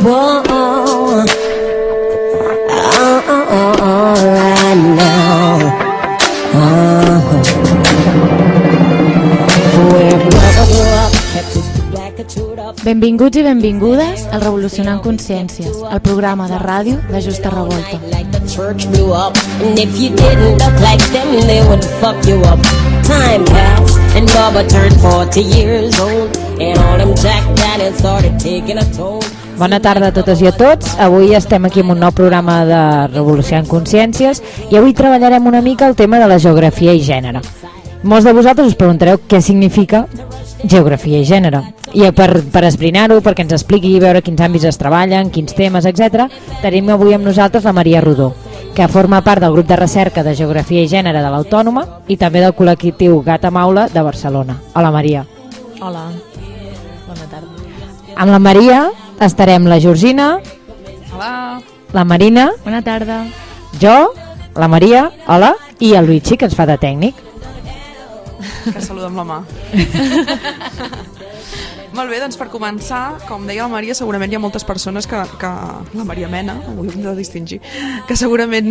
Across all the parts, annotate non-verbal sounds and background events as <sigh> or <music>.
Oh, oh, oh, now. Benvinguts i benvingudes al Revolucionant Consciències, el programa de ràdio de Justa Revolta. Time passed, and Bubba turned 40 years old, Bona tarda a totes i a tots. Avui estem aquí amb un nou programa de Revolució en Consciències i avui treballarem una mica el tema de la geografia i gènere. Molts de vosaltres us preguntareu què significa geografia i gènere. I per, per esbrinar-ho, perquè ens expliqui i veure quins àmbits es treballen, quins temes, etc., tenim avui amb nosaltres la Maria Rodó, que forma part del grup de recerca de Geografia i Gènere de l'Autònoma i també del col·lectiu Gata Maula de Barcelona. Hola, Maria. Hola. Amb la Maria estarem la Georgina, Hola. la Marina, Bona tarda. jo, la Maria, hola, i el Luigi, que ens fa de tècnic. Que saluda amb la mà. <laughs> Molt bé, doncs per començar, com deia la Maria, segurament hi ha moltes persones que, que la Maria Mena, avui hem de distingir, que segurament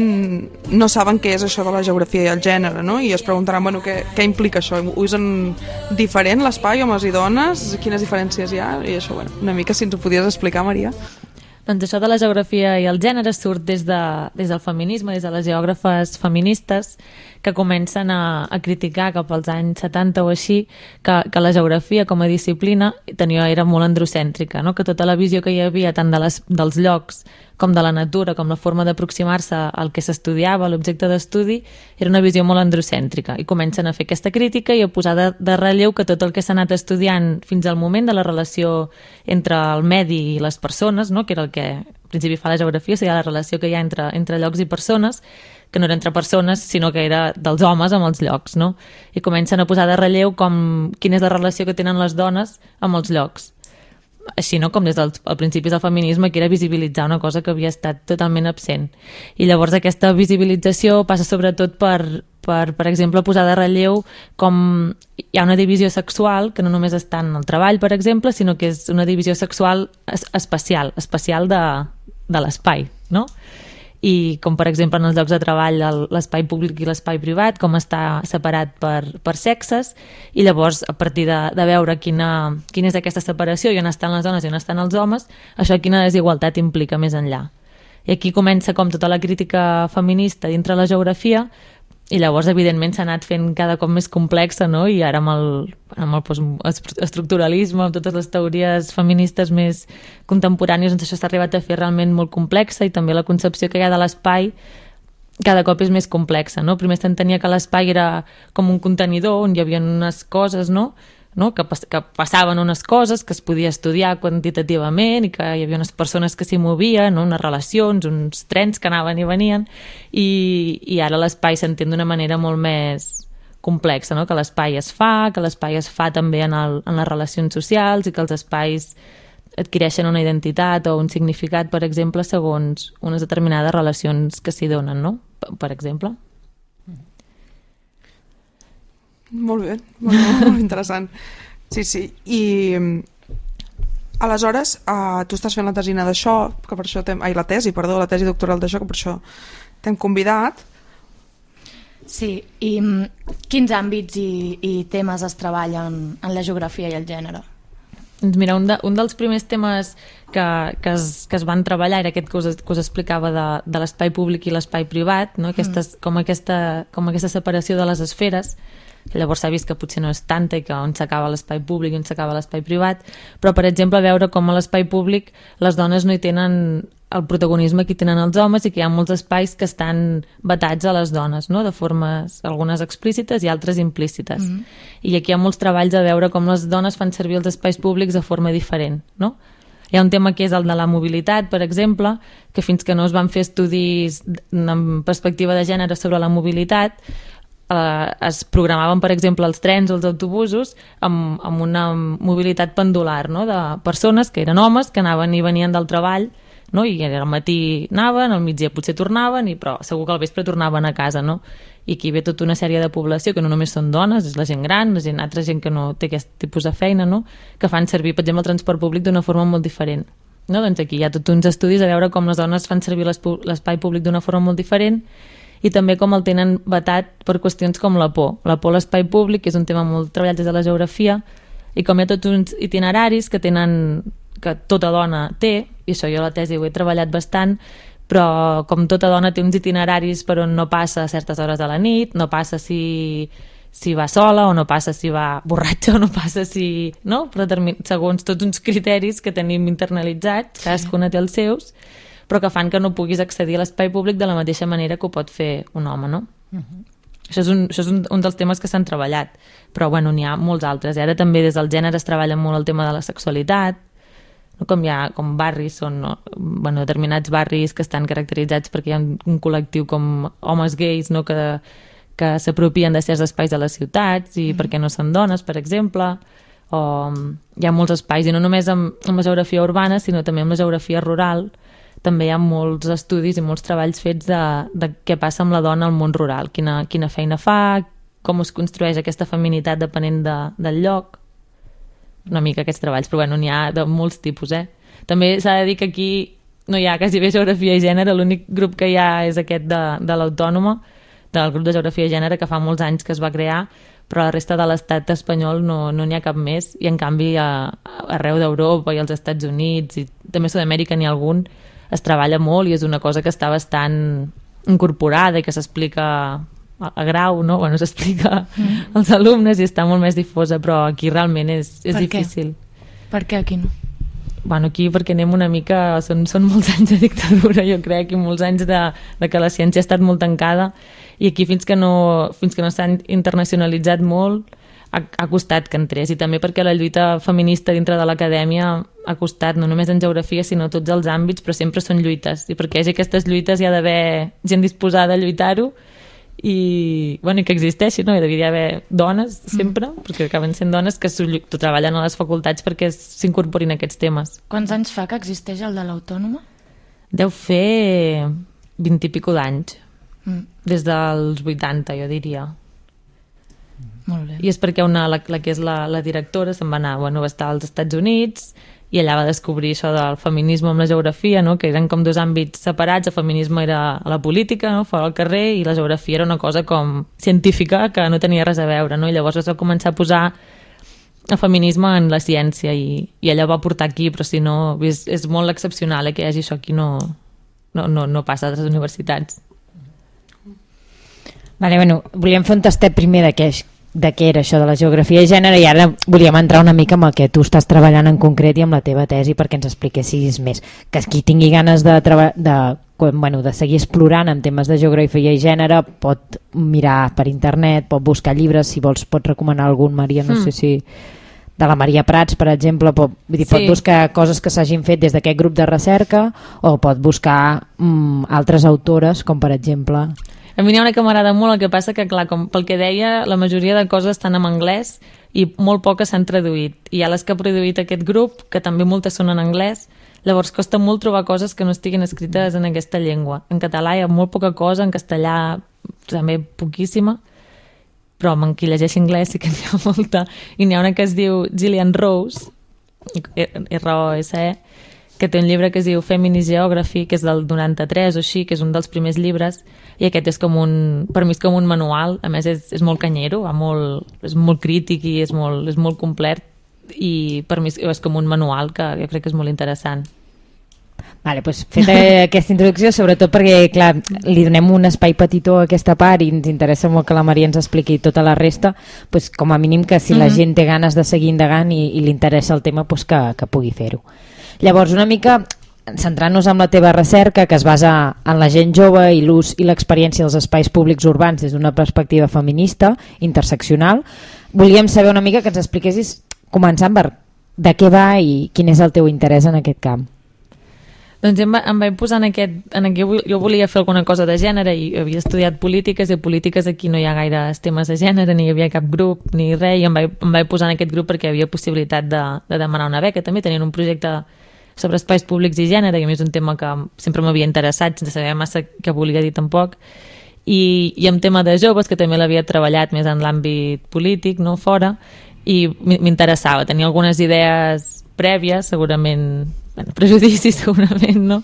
no saben què és això de la geografia i el gènere, no? I es preguntaran, bueno, què, què implica això? Usen diferent l'espai, homes i dones? Quines diferències hi ha? I això, bueno, una mica si ens ho podies explicar, Maria. Doncs això de la geografia i el gènere surt des, de, des del feminisme, des de les geògrafes feministes que comencen a, a criticar cap als anys 70 o així que, que la geografia com a disciplina tenia, era molt androcèntrica, no? que tota la visió que hi havia tant de les, dels llocs com de la natura, com la forma d'aproximar-se al que s'estudiava, l'objecte d'estudi, era una visió molt androcèntrica. I comencen a fer aquesta crítica i a posar de, de relleu que tot el que s'ha anat estudiant fins al moment de la relació entre el medi i les persones, no? que era el que en principi fa la geografia, o sigui, la relació que hi ha entre, entre llocs i persones, que no era entre persones, sinó que era dels homes amb els llocs, no? I comencen a posar de relleu com quina és la relació que tenen les dones amb els llocs així no com des del al principis del feminisme que era visibilitzar una cosa que havia estat totalment absent i llavors aquesta visibilització passa sobretot per, per, per exemple, posar de relleu com hi ha una divisió sexual que no només està en el treball, per exemple, sinó que és una divisió sexual es especial, especial de, de l'espai, no? I com per exemple en els llocs de treball l'espai públic i l'espai privat com està separat per, per sexes. I llavors a partir de, de veure quina, quina és aquesta separació i on estan les dones i on estan els homes això quina desigualtat implica més enllà. I aquí comença com tota la crítica feminista dintre la geografia i llavors, evidentment, s'ha anat fent cada cop més complexa, no? I ara amb el, amb el postestructuralisme, amb totes les teories feministes més contemporànies, doncs això s'ha arribat a fer realment molt complexa i també la concepció que hi ha de l'espai cada cop és més complexa, no? Primer s'entenia que l'espai era com un contenidor on hi havia unes coses, no? No? Que, pas, que passaven unes coses que es podia estudiar quantitativament i que hi havia unes persones que s'hi movien, no? unes relacions, uns trens que anaven i venien i, i ara l'espai s'entén d'una manera molt més complexa, no? que l'espai es fa, que l'espai es fa també en, el, en les relacions socials i que els espais adquireixen una identitat o un significat, per exemple, segons unes determinades relacions que s'hi donen, no? Per, exemple. Molt bé, molt, molt interessant. Sí, sí. I mm, aleshores, uh, tu estàs fent la tesina d'això, que per això t'hem... Ai, la tesi, perdó, la tesi doctoral d'això, que per això t'hem convidat. Sí, i mm, quins àmbits i, i temes es treballen en la geografia i el gènere? Doncs mira, un, de, un dels primers temes que, que, es, que es van treballar era aquest que us, que us explicava de, de l'espai públic i l'espai privat, no? Aquestes, mm. com, aquesta, com aquesta separació de les esferes, llavors s'ha vist que potser no és tanta i que on s'acaba l'espai públic i on s'acaba l'espai privat, però per exemple veure com a l'espai públic les dones no hi tenen el protagonisme que tenen els homes i que hi ha molts espais que estan vetats a les dones, no? de formes algunes explícites i altres implícites. Mm -hmm. I aquí hi ha molts treballs a veure com les dones fan servir els espais públics de forma diferent. No? Hi ha un tema que és el de la mobilitat, per exemple, que fins que no es van fer estudis en perspectiva de gènere sobre la mobilitat, eh, es programaven, per exemple, els trens els autobusos amb, amb una mobilitat pendular, no? de persones que eren homes, que anaven i venien del treball no? i al matí anaven, al migdia potser tornaven, i, però segur que al vespre tornaven a casa, no? I aquí ve tota una sèrie de població que no només són dones, és la gent gran, la gent, altra gent que no té aquest tipus de feina, no? que fan servir, per exemple, el transport públic d'una forma molt diferent. No? Doncs aquí hi ha tots uns estudis a veure com les dones fan servir l'espai públic d'una forma molt diferent i també com el tenen vetat per qüestions com la por. La por a l'espai públic, que és un tema molt treballat des de la geografia, i com hi ha tots uns itineraris que tenen que tota dona té, i això jo la tesi ho he treballat bastant, però com tota dona té uns itineraris per on no passa a certes hores de la nit, no passa si, si va sola o no passa si va borratxa <laughs> o no passa si... No? Però segons tots uns criteris que tenim internalitzats, sí. cadascuna té els seus, però que fan que no puguis accedir a l'espai públic de la mateixa manera que ho pot fer un home, no? Uh -huh. Això és, un, això és un, un dels temes que s'han treballat, però bueno, n'hi ha molts altres. I ara també des del gènere es treballa molt el tema de la sexualitat, no? com hi ha com barris, són no? bueno, determinats barris que estan caracteritzats perquè hi ha un, un col·lectiu com homes gais no? que, que s'apropien de certs espais de les ciutats i mm. perquè no són dones, per exemple, o hi ha molts espais, i no només amb, amb la geografia urbana, sinó també amb la geografia rural, també hi ha molts estudis i molts treballs fets de, de què passa amb la dona al món rural, quina, quina feina fa, com es construeix aquesta feminitat depenent de, del lloc, una mica aquests treballs, però bueno, n'hi ha de molts tipus, eh? També s'ha de dir que aquí no hi ha quasi bé geografia i gènere, l'únic grup que hi ha és aquest de, de l'autònoma, del grup de geografia i gènere, que fa molts anys que es va crear, però la resta de l'estat espanyol no n'hi no ha cap més, i en canvi a, arreu d'Europa i als Estats Units, i també a Sud-amèrica n'hi ha algun, es treballa molt i és una cosa que està bastant incorporada i que s'explica a, a grau, no? Bueno, <laughs> s'explica mm. als alumnes i està molt més difosa, però aquí realment és, és per difícil. Què? Per què aquí no? Bueno, aquí perquè anem una mica... Són, són molts <laughs> anys de dictadura, jo crec, i molts anys de, de que la ciència ha estat molt tancada i aquí fins que no, fins que no s'ha internacionalitzat molt ha, ha costat que entrés i també perquè la lluita feminista dintre de l'acadèmia ha costat no només en geografia sinó tots els àmbits però sempre són lluites i perquè hi hagi aquestes lluites hi ha d'haver gent disposada a lluitar-ho i, bueno, i que existeixi, no? Hi devia haver dones sempre, mm. perquè acaben sent dones que treballen a les facultats perquè s'incorporin aquests temes. Quants anys fa que existeix el de l'autònoma? Deu fer 20 i pico d'anys. Mm. Des dels 80, jo diria. Molt bé. I és perquè una, la, la que és la, la directora se'n va anar, bueno, va estar als Estats Units i allà va descobrir això del feminisme amb la geografia, no? que eren com dos àmbits separats, el feminisme era a la política, no? fora al carrer, i la geografia era una cosa com científica que no tenia res a veure, no? i llavors es va començar a posar el feminisme en la ciència i, i allò va portar aquí, però si no, és, és molt excepcional eh, que hi hagi això aquí, no, no, no, no passa a altres universitats. Vale, bueno, volíem fer un tastet primer de què, de què era això de la geografia i gènere i ara volíem entrar una mica amb el que tu estàs treballant en concret i amb la teva tesi perquè ens expliquessis més. Que qui tingui ganes de, de, bueno, de seguir explorant en temes de geografia i gènere pot mirar per internet, pot buscar llibres, si vols pot recomanar algun, Maria, no mm. sé si de la Maria Prats, per exemple, pot, vull dir, sí. pot buscar coses que s'hagin fet des d'aquest grup de recerca o pot buscar mm, altres autores, com per exemple... A mi n'hi ha una que m'agrada molt, el que passa que, clar, com pel que deia, la majoria de coses estan en anglès i molt poques s'han traduït. I hi ha les que ha produït aquest grup, que també moltes són en anglès, llavors costa molt trobar coses que no estiguin escrites en aquesta llengua. En català hi ha molt poca cosa, en castellà també poquíssima, però amb qui llegeix anglès sí que n'hi ha molta. I n'hi ha una que es diu Gillian Rose, R-O-S-E, que té un llibre que es diu Feminist Geography, que és del 93 o així, que és un dels primers llibres, i aquest és com un, per mi és com un manual, a més és, és molt canyero, va molt, és molt crític i és molt, és molt complet, i per mi és, és com un manual que jo crec que és molt interessant. Vale, pues, feta <laughs> aquesta introducció, sobretot perquè clar, li donem un espai petitó a aquesta part i ens interessa molt que la Maria ens expliqui tota la resta, pues, com a mínim que si mm -hmm. la gent té ganes de seguir indagant i, i li interessa el tema, pues, que, que pugui fer-ho. Llavors, una mica centrant-nos en la teva recerca que es basa en la gent jove i l'ús i l'experiència dels espais públics urbans des d'una perspectiva feminista, interseccional, volíem saber una mica que ens expliquessis, començant per de què va i quin és el teu interès en aquest camp. Doncs em, va, em vaig posar en aquest, en aquest... Jo volia fer alguna cosa de gènere i havia estudiat polítiques i polítiques aquí no hi ha gaire temes de gènere, ni hi havia cap grup ni res i em vaig, em vaig posar en aquest grup perquè havia possibilitat de, de demanar una beca. També tenien un projecte sobre espais públics i gènere, i a mi és un tema que sempre m'havia interessat, sense saber massa què volia dir tampoc, i, i amb tema de joves, que també l'havia treballat més en l'àmbit polític, no fora, i m'interessava, tenia algunes idees prèvies, segurament bueno, prejudicis <laughs> segurament, no?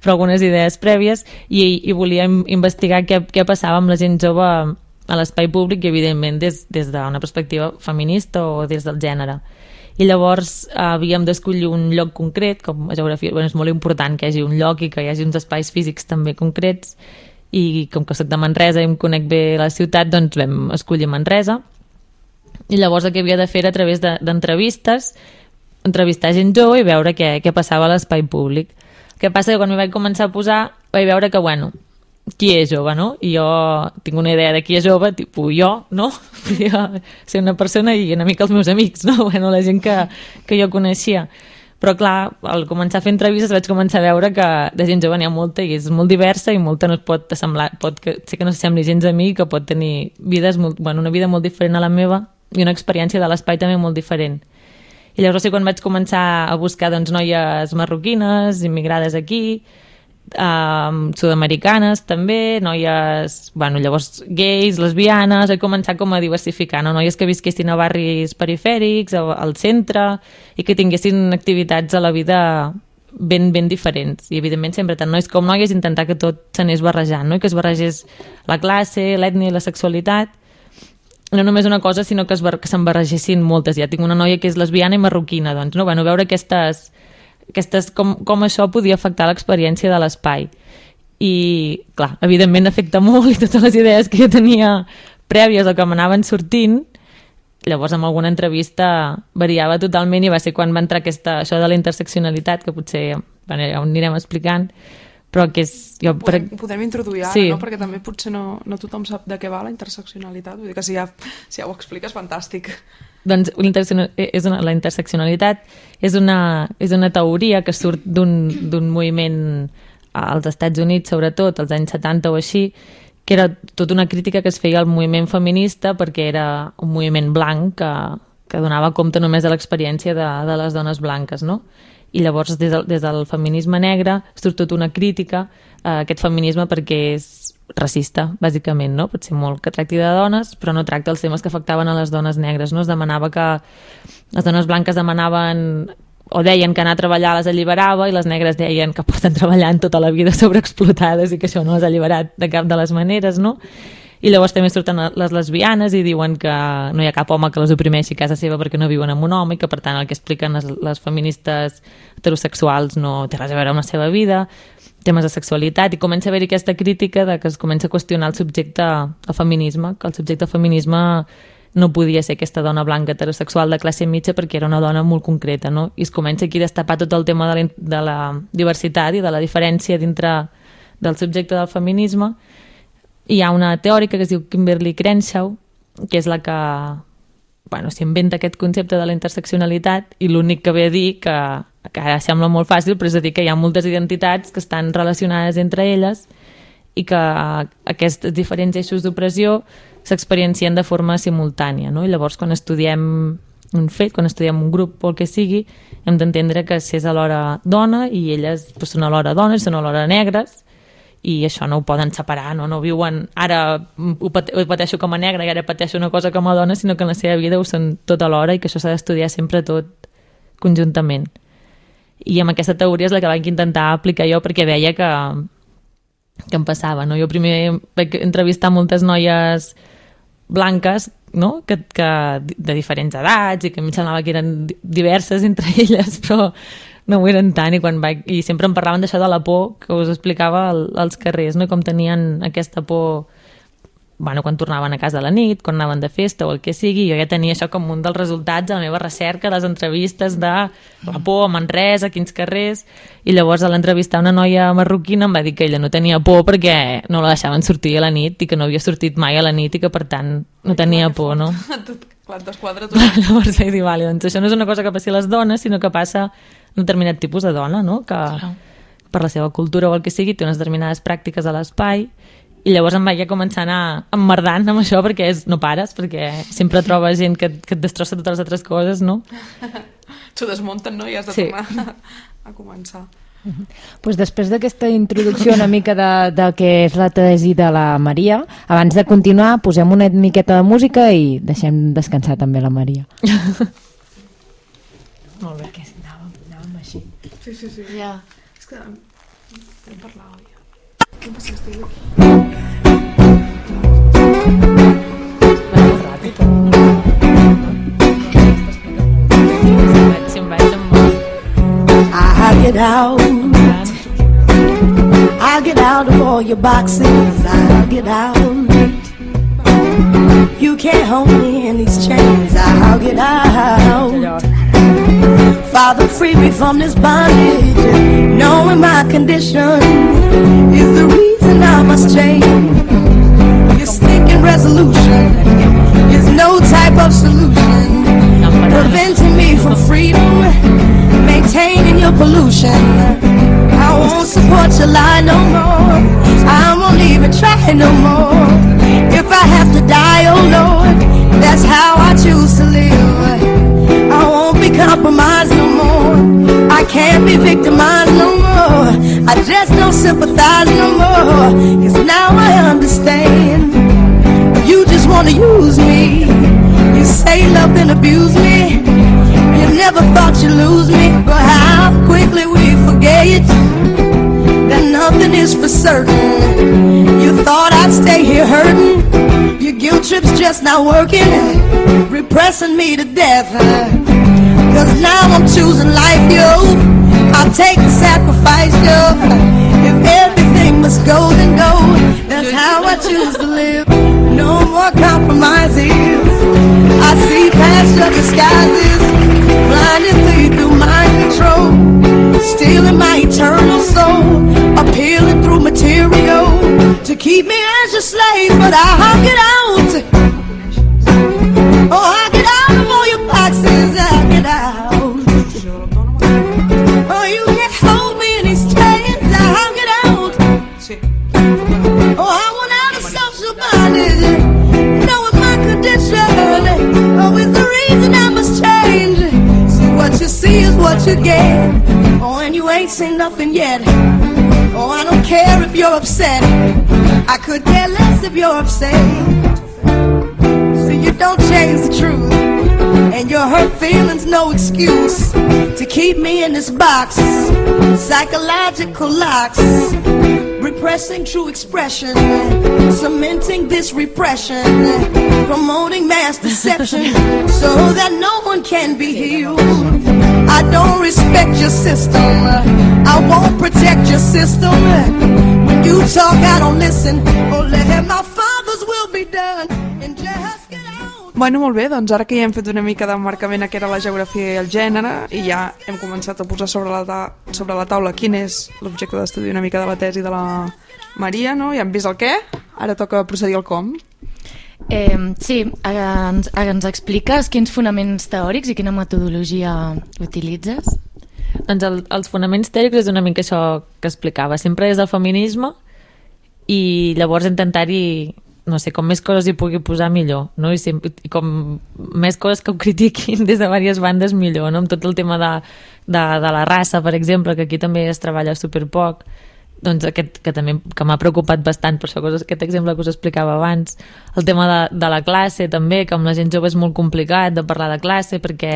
però algunes idees prèvies i, i volia investigar què, què passava amb la gent jove a l'espai públic i evidentment des, des d'una perspectiva feminista o des del gènere. I llavors eh, havíem d'escollir un lloc concret, com a geografia bueno, és molt important que hi hagi un lloc i que hi hagi uns espais físics també concrets. I com que soc de Manresa i em conec bé la ciutat, doncs vam escollir Manresa. I llavors el que havia de fer a través d'entrevistes de, entrevistar gent jove i veure què, què passava a l'espai públic. El que passa que quan m'hi vaig començar a posar vaig veure que, bueno, qui és jove, no? I jo tinc una idea de qui és jove, tipus jo, no? <laughs> Podria ser una persona i una mica els meus amics, no? <laughs> Bueno, la gent que, que jo coneixia. Però clar, al començar a fer entrevistes vaig començar a veure que de gent jove n'hi ha molta i és molt diversa i molta no es pot assemblar, pot que, sé que no s'assembli gens a mi, que pot tenir vides molt, bueno, una vida molt diferent a la meva i una experiència de l'espai també molt diferent. I llavors sí, quan vaig començar a buscar doncs, noies marroquines, immigrades aquí, um, sud-americanes també, noies, bueno, llavors gais, lesbianes, he començat com a diversificar, no? noies que visquessin a barris perifèrics, al centre, i que tinguessin activitats a la vida ben, ben diferents. I, evidentment, sempre tant nois com noies intentar que tot s'anés barrejant, no? I que es barregés la classe, l'ètnia i la sexualitat, no només una cosa, sinó que, es, que se'n barregessin moltes. Ja tinc una noia que és lesbiana i marroquina, doncs, no? Bueno, veure aquestes, aquestes, com, com això podia afectar l'experiència de l'espai. I, clar, evidentment afecta molt i totes les idees que jo tenia prèvies o que m'anaven sortint, llavors en alguna entrevista variava totalment i va ser quan va entrar aquesta, això de la interseccionalitat, que potser bueno, ja ho anirem explicant, però que és... Jo, podem, per... podem introduir ara, sí. no? perquè també potser no, no tothom sap de què va la interseccionalitat, vull dir que si ja, si ja ho expliques, fantàstic. Doncs és una, la interseccionalitat és una, és una teoria que surt d'un moviment als Estats Units, sobretot, als anys 70 o així, que era tota una crítica que es feia al moviment feminista perquè era un moviment blanc que, que donava compte només de l'experiència de, de les dones blanques, no? I llavors des del, des del feminisme negre surt tota una crítica a aquest feminisme perquè és racista, bàsicament, no? Pot ser molt que tracti de dones, però no tracta els temes que afectaven a les dones negres, no? Es demanava que les dones blanques demanaven o deien que anar a treballar les alliberava i les negres deien que porten treballant tota la vida <laughs> sobreexplotades i que això no les ha alliberat de cap de les maneres, no? I llavors també surten les lesbianes i diuen que no hi ha cap home que les oprimeixi a casa seva perquè no viuen amb un home i que per tant el que expliquen les, les feministes heterosexuals no té res a veure amb la seva vida temes de sexualitat i comença a haver-hi aquesta crítica de que es comença a qüestionar el subjecte al feminisme, que el subjecte al feminisme no podia ser aquesta dona blanca heterosexual de classe mitja perquè era una dona molt concreta, no? I es comença aquí a destapar tot el tema de la, de la diversitat i de la diferència dintre del subjecte del feminisme hi ha una teòrica que es diu Kimberly Crenshaw, que és la que bueno, s'inventa aquest concepte de la interseccionalitat i l'únic que ve a dir que, que ara sembla molt fàcil, però és a dir que hi ha moltes identitats que estan relacionades entre elles i que aquests diferents eixos d'opressió s'experiencien de forma simultània. No? I llavors, quan estudiem un fet, quan estudiem un grup o el que sigui, hem d'entendre que si és alhora dona i elles doncs, són alhora dones, són alhora negres, i això no ho poden separar, no, no viuen ara ho, ho pateixo com a negra i ara pateixo una cosa com a dona, sinó que en la seva vida ho són tot alhora i que això s'ha d'estudiar sempre tot conjuntament. I amb aquesta teoria és la que vaig intentar aplicar jo perquè veia que, que em passava. No? Jo primer vaig entrevistar moltes noies blanques no? que, que de diferents edats i que em semblava que eren diverses entre elles, però no ho eren tant i, quan vaig, i sempre em parlaven d'això de la por que us explicava al, als carrers, no? com tenien aquesta por bueno, quan tornaven a casa a la nit, quan anaven de festa o el que sigui, jo ja tenia això com un dels resultats de la meva recerca, les entrevistes de la por a Manresa, a quins carrers, i llavors a l'entrevistar una noia marroquina em va dir que ella no tenia por perquè no la deixaven sortir a la nit i que no havia sortit mai a la nit i que per tant no tenia por, no? Clar, <laughs> desquadra tot. <laughs> Llavors vaig dir, vale, doncs això no és una cosa que passi a les dones, sinó que passa un determinat tipus de dona, no? que Clar. per la seva cultura o el que sigui té unes determinades pràctiques a l'espai i llavors em vaig a començar a anar emmerdant amb això perquè és, no pares, perquè sempre trobes gent que, que et destrossa totes les altres coses, no? <laughs> t'ho desmunten, no? I has de Sí. tornar a començar. Pues després d'aquesta introducció una mica de, de què és la tesi de la Maria, abans de continuar posem una miqueta de música i deixem descansar també la Maria. <laughs> Molt bé. Així. Sí, sí, sí. Ja. És que um, vam parlar, oi? Què passa que estic aquí? Si vaig amb... I'll get out. I'll get out of all your boxes. I'll get out. You can't hold me in these chains. I'll get out. Father, free me from this bondage. Knowing my condition is the reason I must change. Your stinking resolution is no type of solution preventing me from freedom, maintaining your pollution. I won't support your lie no more. I won't even try no more. If I have to die, oh Lord, that's how I choose to live. I won't be compromised no more. I can't be victimized no more. I just don't sympathize no more. Cause now I understand. You just wanna use me. You say love and abuse me. You never thought you'd lose me, but how quickly we forget that nothing is for certain. You thought I'd stay here hurting. Guilt trip's just not working, repressing me to death. Cause now I'm choosing life, yo. I'll take the sacrifice, yo. If everything must go, then go. That's how I choose to live. No more compromises. I see past your disguises, blinding through mind control, stealing my eternal keep me as your slave. But I'll get out. Oh, I'll get out of all your boxes. I'll get out. Oh, you can't hold me in these chains. I'll get out. Oh, I want out of social bondage. Knowing my condition. Oh, it's the reason I must change. See, what you see is what you get. Oh, and you ain't seen nothing yet. Oh, I don't care if you're upset. I could care less if you're upset. So you don't change the truth. And your hurt feelings no excuse to keep me in this box. Psychological locks repressing true expression, cementing this repression, promoting mass deception <laughs> so that no one can be healed. I don't respect your system, I won't protect your system. You talk, I don't listen. Oh, let my father's will be done and just get out. Bueno, molt bé, doncs ara que ja hem fet una mica d'emmarcament a què era la geografia i el gènere i ja hem començat a posar sobre la, ta sobre la taula quin és l'objecte d'estudi una mica de la tesi de la Maria, no? Ja hem vist el què, ara toca procedir al com. Eh, sí, ens, ens expliques quins fonaments teòrics i quina metodologia utilitzes? Doncs el, els fonaments teòrics és una mica això que explicava. Sempre és del feminisme i llavors intentar-hi no sé, com més coses hi pugui posar millor, no? I, sempre, i com més coses que ho critiquin <laughs> des de diverses bandes millor, no? Amb tot el tema de, de, de la raça, per exemple, que aquí també es treballa superpoc, doncs aquest que també que m'ha preocupat bastant per això, coses, aquest exemple que us explicava abans el tema de, de la classe també, que amb la gent jove és molt complicat de parlar de classe perquè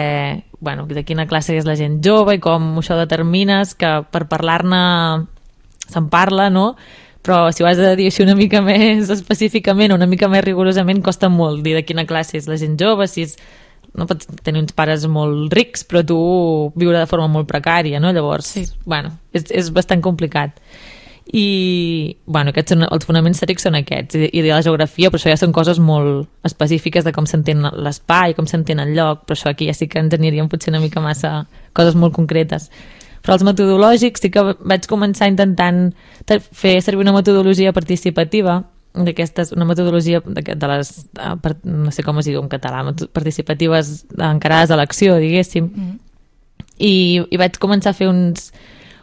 bueno, de quina classe és la gent jove i com això determines que per parlar-ne se'n parla, no? però si ho has de dir així una mica més <laughs> específicament, una mica més rigorosament costa molt dir de quina classe és la gent jove si és no pots tenir uns pares molt rics, però tu viure de forma molt precària, no? Llavors, sí. bueno, és, és bastant complicat. I, bueno, aquests són, els fonaments teòrics són aquests, i, i de la geografia, però això ja són coses molt específiques de com s'entén l'espai, com s'entén el lloc, però això aquí ja sí que ens aniríem potser una mica massa coses molt concretes. Però els metodològics sí que vaig començar intentant fer servir una metodologia participativa, d'aquestes, una metodologia de, de les, de, no sé com es diu en català, participatives encarades a l'acció, diguéssim. Mm. I, I vaig començar a fer uns,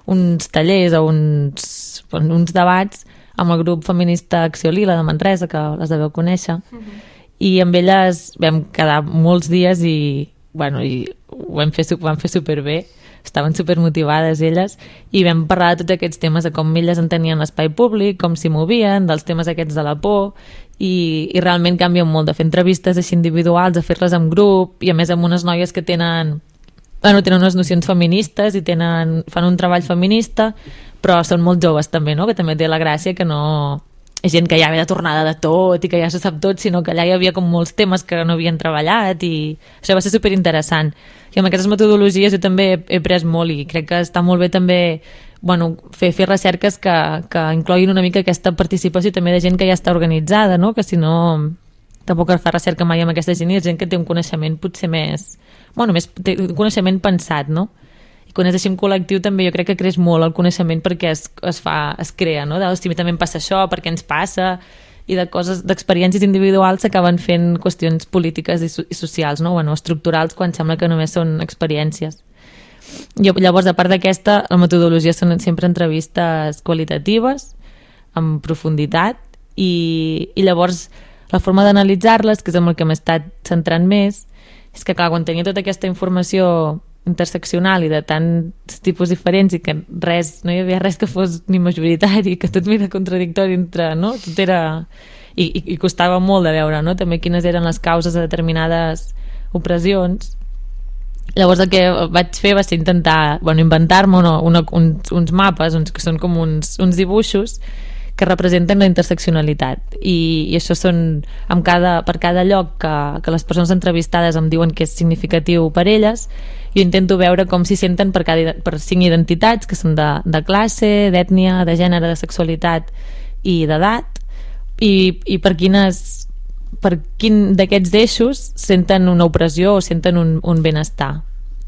uns tallers o uns, uns debats amb el grup feminista Acció Lila de Manresa, que les deveu conèixer, mm -hmm. i amb elles vam quedar molts dies i, bueno, i ho vam fer, ho vam fer superbé estaven supermotivades elles i vam parlar de tots aquests temes de com elles entenien l'espai públic, com s'hi movien dels temes aquests de la por i, i realment canvien molt de fer entrevistes així individuals, a fer-les en grup i a més amb unes noies que tenen bueno, tenen unes nocions feministes i tenen, fan un treball feminista però són molt joves també, no? que també té la gràcia que no és gent que ja ve de tornada de tot i que ja se sap tot, sinó que allà hi havia com molts temes que no havien treballat i això va ser superinteressant. I amb aquestes metodologies jo també he, pres molt i crec que està molt bé també bueno, fer, fer recerques que, que incloguin una mica aquesta participació també de gent que ja està organitzada, no? que si no tampoc fa recerca mai amb aquesta gent i gent que té un coneixement potser més bueno, més, té un coneixement pensat, no? I quan és així en col·lectiu també jo crec que creix molt el coneixement perquè es, es fa, es crea, no? De, hosti, a mi també em passa això, per què ens passa? I de coses, d'experiències individuals s'acaben fent qüestions polítiques i, so, i socials, no? Bueno, estructurals, quan sembla que només són experiències. I, llavors, a part d'aquesta, la metodologia són sempre entrevistes qualitatives, amb profunditat, i, i llavors la forma d'analitzar-les, que és amb el que m'he estat centrant més, és que clar, quan tenia tota aquesta informació interseccional i de tants tipus diferents i que res, no hi havia res que fos ni majoritari, que tot era contradictori entre, no? Tot era... I, i, i costava molt de veure, no? També quines eren les causes de determinades opressions. Llavors el que vaig fer va ser intentar, bueno, inventar-me una, uns, uns mapes, uns, que són com uns, uns dibuixos que representen la interseccionalitat. I, i això són amb cada, per cada lloc que, que les persones entrevistades em diuen que és significatiu per elles jo intento veure com s'hi senten per, cada, per cinc identitats que són de, de classe, d'ètnia, de gènere, de sexualitat i d'edat i, i per quines per quin d'aquests eixos senten una opressió o senten un, un benestar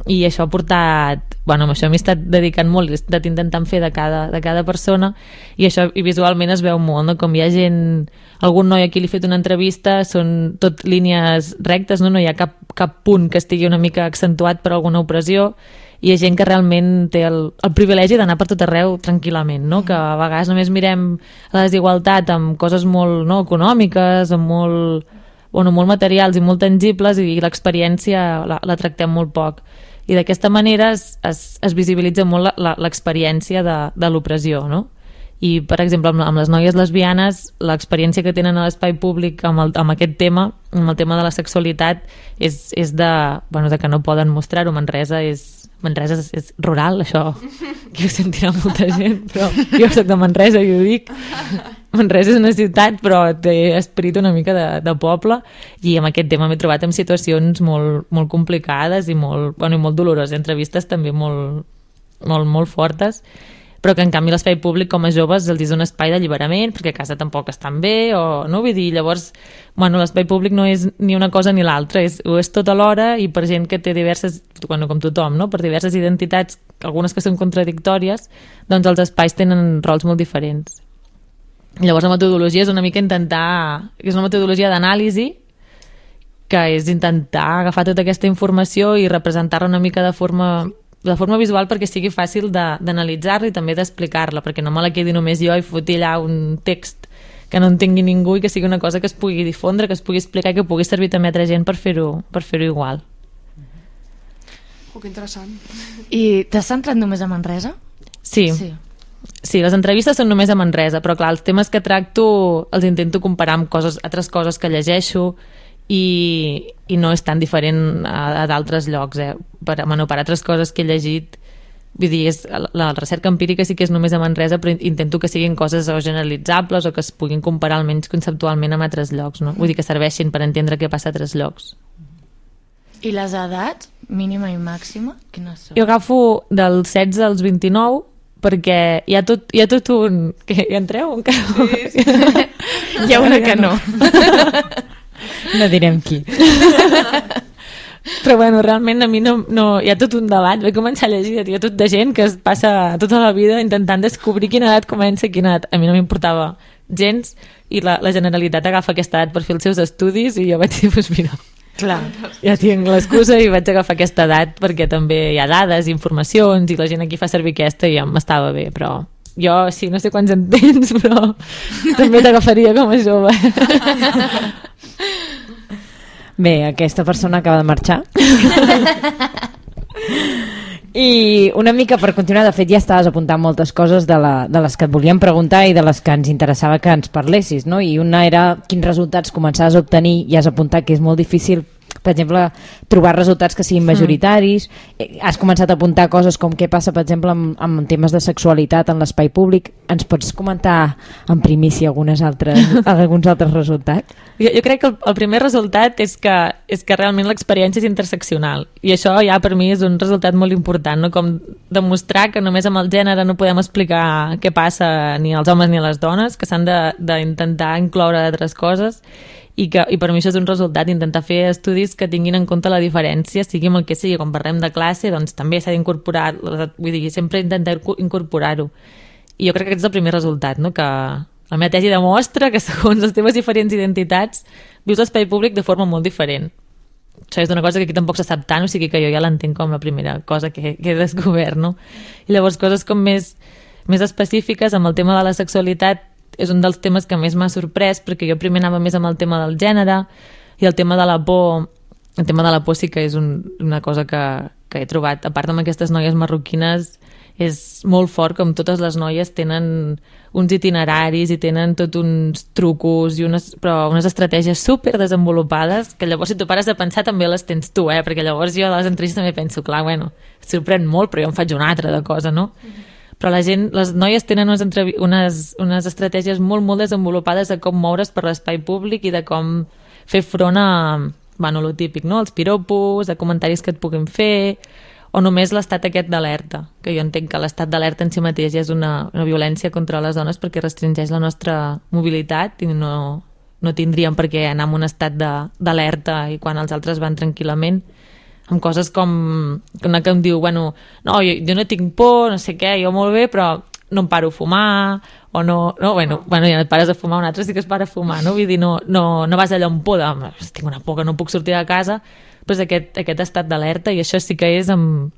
i això ha portat bueno, amb això m'he estat dedicant molt he estat intentant fer de cada, de cada persona i això i visualment es veu molt no? com hi ha gent, algun noi a qui li he fet una entrevista són tot línies rectes no, no hi ha cap, cap punt que estigui una mica accentuat per alguna opressió i hi ha gent que realment té el, el privilegi d'anar per tot arreu tranquil·lament, no? que a vegades només mirem la desigualtat amb coses molt no, econòmiques, amb molt, bueno, molt materials i molt tangibles i l'experiència la, la tractem molt poc i d'aquesta manera es, es, es visibilitza molt l'experiència de, de l'opressió no? i per exemple amb, amb les noies lesbianes l'experiència que tenen a l'espai públic amb, el, amb aquest tema amb el tema de la sexualitat és, és de, bueno, de que no poden mostrar-ho Manresa és, Manresa és, és rural, això <laughs> que ho sentirà molta gent, però jo soc de Manresa i ho dic. Manresa és una ciutat, però té esperit una mica de, de poble, i amb aquest tema m'he trobat en situacions molt, molt complicades i molt, bueno, i molt doloroses, entrevistes també molt, molt, molt fortes, però que en canvi l'espai públic com a joves els és un espai d'alliberament perquè a casa tampoc estan bé o no vull dir, llavors bueno, l'espai públic no és ni una cosa ni l'altra és, ho és tot alhora i per gent que té diverses bueno, com tothom, no? per diverses identitats algunes que són contradictòries doncs els espais tenen rols molt diferents llavors la metodologia és una mica intentar és una metodologia d'anàlisi que és intentar agafar tota aquesta informació i representar-la una mica de forma de forma visual perquè sigui fàcil d'analitzar-la i també d'explicar-la, perquè no me la quedi només jo i foti allà un text que no entengui ningú i que sigui una cosa que es pugui difondre, que es pugui explicar i que pugui servir també a altra gent per fer-ho per fer igual. Oh, que interessant. I t'has centrat només a Manresa? Sí. sí. Sí, les entrevistes són només a Manresa, però clar, els temes que tracto els intento comparar amb coses, altres coses que llegeixo i, i no és tan diferent a, a d'altres llocs eh? per, bueno, per altres coses que he llegit vull dir, és, la, la recerca empírica sí que és només a Manresa però intento que siguin coses o generalitzables o que es puguin comparar almenys conceptualment amb altres llocs no? vull dir que serveixin per entendre què passa a altres llocs i les edats, mínima i màxima, quines són? Jo agafo dels 16 als 29 perquè hi ha tot, hi ha tot un... Que hi entreu? Sí, sí. <laughs> hi ha una que no. <laughs> No direm qui. <laughs> Però bueno, realment a mi no, no... Hi ha tot un debat. Vaig començar a llegir, hi ha tot de gent que es passa tota la vida intentant descobrir quina edat comença i quina edat. A mi no m'importava gens i la, la Generalitat agafa aquesta edat per fer els seus estudis i jo vaig dir, doncs mira, Clar. ja tinc l'excusa i vaig agafar aquesta edat perquè també hi ha dades, informacions i la gent aquí fa servir aquesta i ja m'estava bé, però jo sí, no sé quants en tens, però <laughs> també t'agafaria com a jove. <laughs> Bé, aquesta persona acaba de marxar. <laughs> I una mica per continuar, de fet ja estaves apuntant moltes coses de, la, de les que et volíem preguntar i de les que ens interessava que ens parlessis, no? I una era quins resultats començaves a obtenir i has apuntat que és molt difícil per exemple, trobar resultats que siguin majoritaris, mm. has començat a apuntar coses com què passa, per exemple, amb, amb temes de sexualitat en l'espai públic. Ens pots comentar en primícia algunes altres, <laughs> alguns altres resultats? Jo, jo crec que el, el primer resultat és que, és que realment l'experiència és interseccional i això ja per mi és un resultat molt important, no? com demostrar que només amb el gènere no podem explicar què passa ni als homes ni a les dones, que s'han d'intentar incloure altres coses i, que, i per mi això és un resultat, intentar fer estudis que tinguin en compte la diferència, sigui amb el que sigui, quan parlem de classe, doncs també s'ha d'incorporar, vull dir, sempre intentar incorporar-ho. I jo crec que aquest és el primer resultat, no? que la meva tesi demostra que <laughs> segons les teves diferents identitats vius l'espai públic de forma molt diferent. Això és una cosa que aquí tampoc se sap tant, o sigui que jo ja l'entenc com la primera cosa que, que he descobert, no? I llavors coses com més, més específiques amb el tema de la sexualitat és un dels temes que més m'ha sorprès perquè jo primer anava més amb el tema del gènere i el tema de la por el tema de la por sí que és un, una cosa que, que he trobat a part amb aquestes noies marroquines és molt fort com totes les noies tenen uns itineraris i tenen tot uns trucos i unes, però unes estratègies super desenvolupades que llavors si tu pares de pensar també les tens tu, eh? perquè llavors jo a les entrevistes també penso, clar, bueno, sorprèn molt però jo em faig una altra de cosa, no? Mm -hmm però la gent, les noies tenen unes, unes, unes estratègies molt, molt desenvolupades de com moure's per l'espai públic i de com fer front a, bueno, lo típic, no? Els piropos, de comentaris que et puguin fer, o només l'estat aquest d'alerta, que jo entenc que l'estat d'alerta en si mateix ja és una, una violència contra les dones perquè restringeix la nostra mobilitat i no, no tindríem per què anar en un estat d'alerta i quan els altres van tranquil·lament amb coses com una que em diu, bueno, no, jo, jo no tinc por, no sé què, jo molt bé, però no em paro a fumar, o no, no bueno, bueno, ja et pares a fumar, un altre sí que es para a fumar, no? Vull dir, no, no, no vas allò amb por de, tinc una por que no puc sortir de casa, però és aquest, aquest estat d'alerta, i això sí que és amb,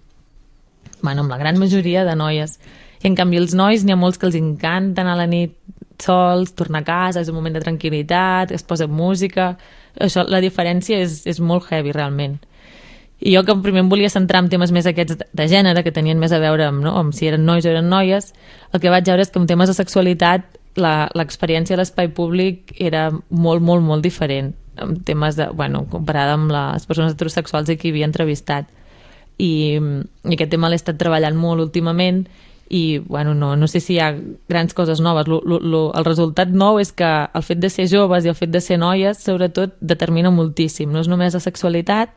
bueno, amb la gran majoria de noies. I en canvi els nois n'hi ha molts que els encanta anar a la nit sols, tornar a casa, és un moment de tranquil·litat, es posa música... Això, la diferència és, és molt heavy, realment. I jo que primer em volia centrar en temes més aquests de gènere, que tenien més a veure amb, no? amb si eren nois o eren noies, el que vaig veure és que en temes de sexualitat l'experiència a l'espai públic era molt, molt, molt diferent en temes de, bueno, comparada amb les persones heterosexuals que havia entrevistat. I, i aquest tema l'he estat treballant molt últimament i bueno, no, no sé si hi ha grans coses noves. L, l, l, el resultat nou és que el fet de ser joves i el fet de ser noies, sobretot, determina moltíssim. No és només la sexualitat,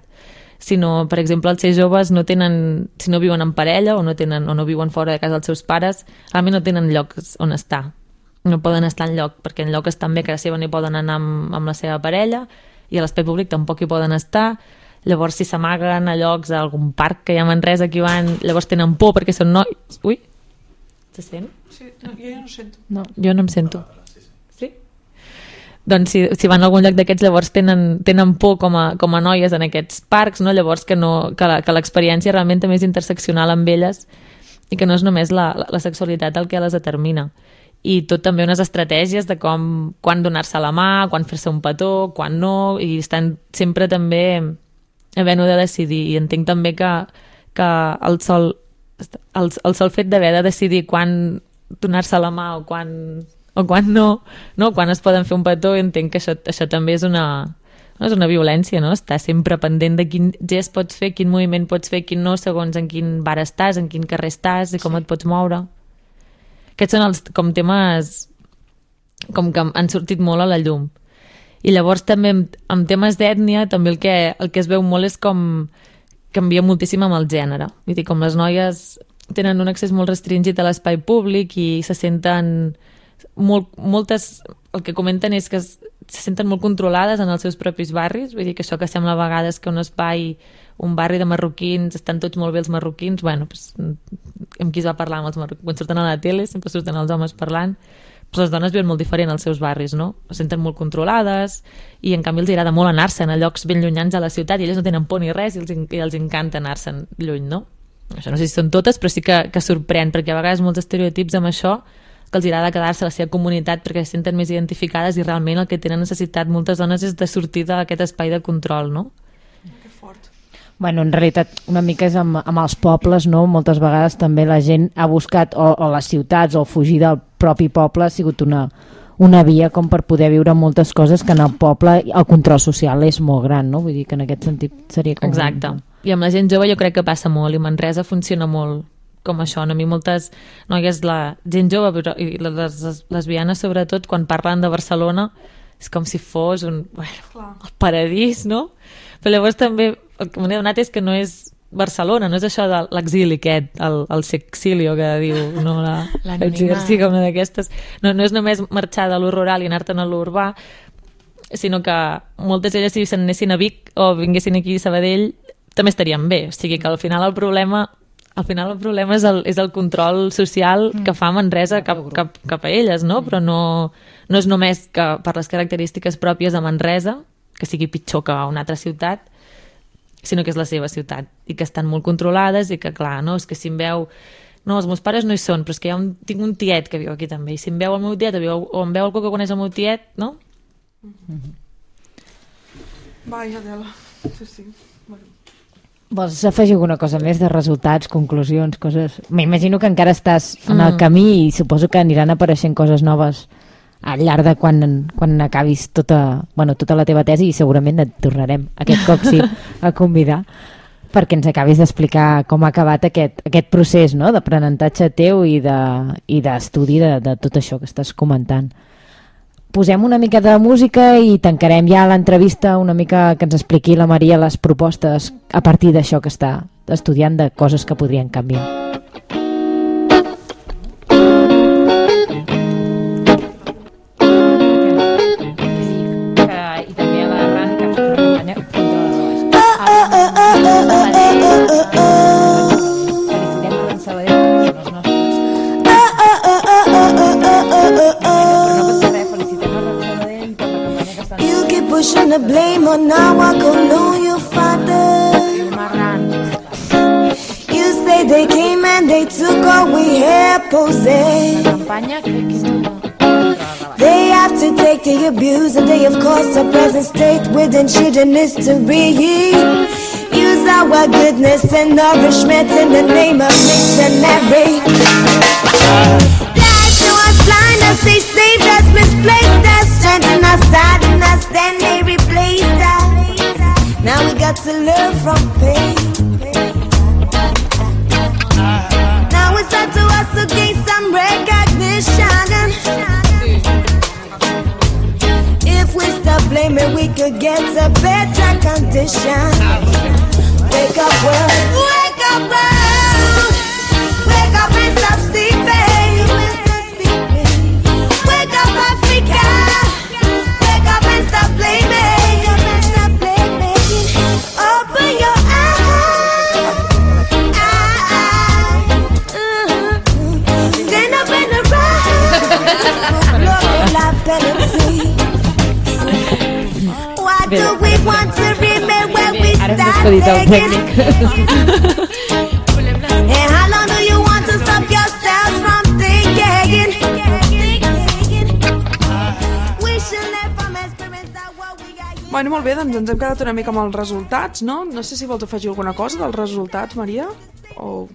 sinó, per exemple, els ser joves no tenen, si no viuen en parella o no, tenen, o no viuen fora de casa dels seus pares, a mi no tenen llocs on estar. No poden estar en lloc, perquè en lloc estan bé que a seva no hi poden anar amb, amb la seva parella i a l'espai públic tampoc hi poden estar. Llavors, si s'amaguen a llocs, a algun parc que hi ha a Manresa, aquí van, llavors tenen por perquè són nois... Ui, se sent? Sí, no, jo no sento. No, jo no em sento doncs si, si van a algun lloc d'aquests llavors tenen, tenen por com a, com a noies en aquests parcs, no? llavors que, no, que l'experiència realment també és interseccional amb elles i que no és només la, la, la sexualitat el que les determina i tot també unes estratègies de com quan donar-se la mà, quan fer-se un petó, quan no, i estan sempre també havent-ho de decidir i entenc també que, que el sol el, el sol fet d'haver de decidir quan donar-se la mà o quan o quan no, no, quan es poden fer un petó entenc que això, això també és una, no, és una violència, no? Estar sempre pendent de quin gest pots fer, quin moviment pots fer, quin no, segons en quin bar estàs, en quin carrer estàs i com sí. et pots moure. Aquests són els com temes com que han sortit molt a la llum. I llavors també amb, amb temes d'ètnia també el que, el que es veu molt és com canvia moltíssim amb el gènere. Vull dir, com les noies tenen un accés molt restringit a l'espai públic i se senten molt, moltes, el que comenten és que es, se senten molt controlades en els seus propis barris, vull dir que això que sembla a vegades que un espai, un barri de marroquins, estan tots molt bé els marroquins, bueno, pues, amb qui es va parlar amb els marroquins? Quan surten a la tele sempre surten els homes parlant, però les dones viuen molt diferent als seus barris, no? Es senten molt controlades i en canvi els agrada molt anar-se'n a llocs ben llunyans de la ciutat i elles no tenen por ni res i els, i els encanta anar-se'n lluny, no? Això no sé si són totes, però sí que, que sorprèn, perquè a vegades molts estereotips amb això que els agrada quedar-se a la seva comunitat perquè es senten més identificades i realment el que tenen necessitat moltes dones és de sortir d'aquest espai de control, no? Que fort. Bueno, en realitat, una mica és amb, amb els pobles, no? Moltes vegades també la gent ha buscat, o, o les ciutats, o fugir del propi poble ha sigut una, una via com per poder viure moltes coses que en el poble el control social és molt gran, no? Vull dir que en aquest sentit seria com... Exacte. I amb la gent jove jo crec que passa molt i Manresa funciona molt com això, no? a mi moltes noies, la gent jove però, i les, les lesbianes sobretot, quan parlen de Barcelona és com si fos un, bueno, Clar. el paradís, no? Però llavors també el que m'he adonat és que no és Barcelona, no és això de l'exili aquest, el, el sexilio que diu no, la, sí, com una d'aquestes. No, no és només marxar de lo rural i anar-te'n a l'urbà, sinó que moltes d'elles si se'n anessin a Vic o vinguessin aquí a Sabadell també estarien bé, o sigui que al final el problema al final el problema és el, és el control social que fa Manresa cap, cap, cap a elles, no? Però no, no és només que per les característiques pròpies de Manresa, que sigui pitjor que una altra ciutat, sinó que és la seva ciutat i que estan molt controlades i que, clar, no? és que si em veu no, els meus pares no hi són, però és que hi ha un, tinc un tiet que viu aquí també, i si em veu el meu tiet o, veu, o em veu algú que coneix el meu tiet, no? Vaja, Adela. Sí, sí. Vols afegir alguna cosa més de resultats, conclusions, coses... M'imagino que encara estàs en el Mm. camí i suposo que aniran apareixent coses noves al llarg de quan, quan acabis tota, bueno, tota la teva tesi i segurament et tornarem aquest cop sí <laughs> a convidar perquè ens acabis d'explicar com ha acabat aquest, aquest procés no? d'aprenentatge teu i de- i d'estudi de, de tot això que estàs comentant. Posem una mica de música i tancarem ja l'entrevista una mica que ens expliqui la Maria les propostes a partir d'això que està estudiant de coses que podrien canviar. The blame on now I can know your father. You say they came and they took all we had possessed. They have to take the abuse and they of course the present state within children history. Use our goodness and nourishment in the name of missionary. To us blind us, they saved us, misplaced us, strengthened us, saddened us, then got to learn from pain. Now it's up to us to gain some recognition. If we stop blaming, we could get a better condition. Wake up, world. Wake up, world. <laughs> experience that what we got here. Bueno, molt bé, doncs ens hem quedat una mica amb els resultats, no? No sé si vols afegir alguna cosa dels resultats, Maria? O...